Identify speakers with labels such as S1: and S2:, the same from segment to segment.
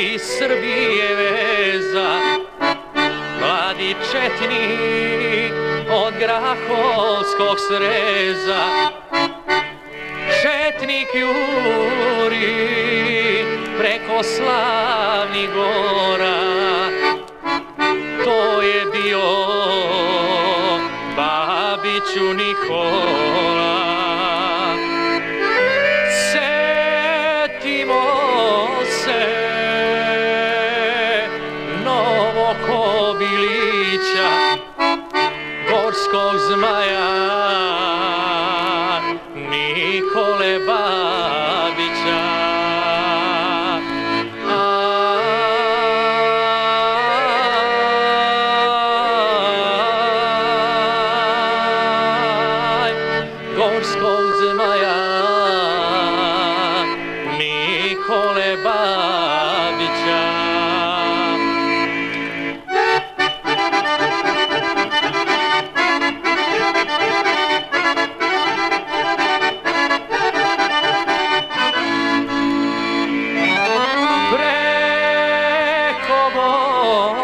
S1: iz Srbije veza. Mladi četnik od Grahovskog sreza. Četnik juri preko slavnih gora Kobilića Gorskog zmaja Nikole Babića. Aj, Gorskog zmaja Nikole Babića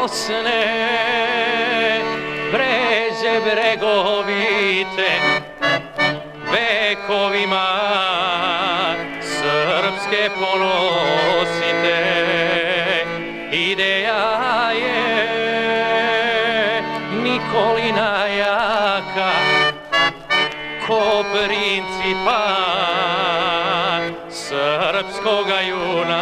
S1: Bosne breže bregovite vekovima srpske ponosite. Ideja je Nikolina jaka ko principa srpskoga junaka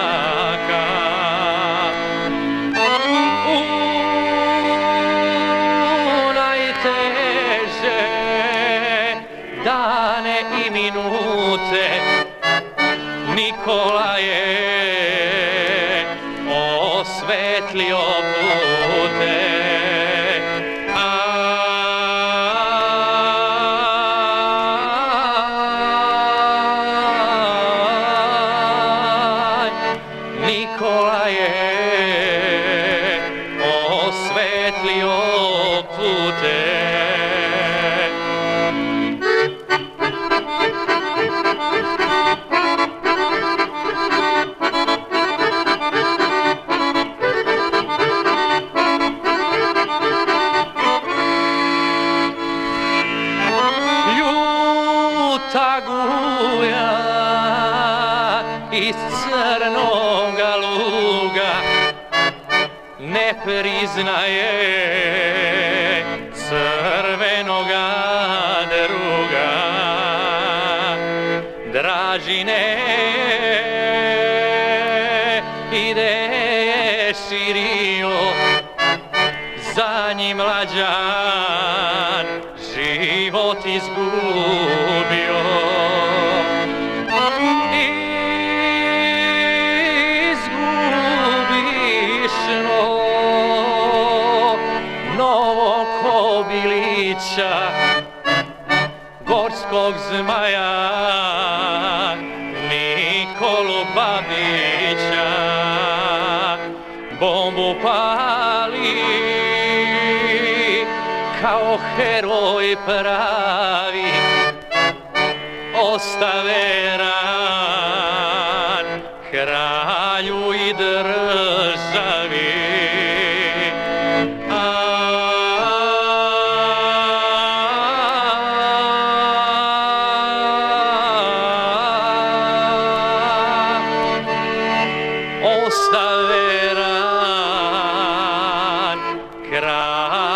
S1: i minute. Nikola je osvetlio pute Nikola je ljuta guja iz crnoga luga. Ne priznaje crvenoga druga. Dražine ide širio za njim mlađan život izgubio kobilića gorskog zmaja Nikolu Babića bombu pali kao heroj pravi ostave ran kralju i državi grande.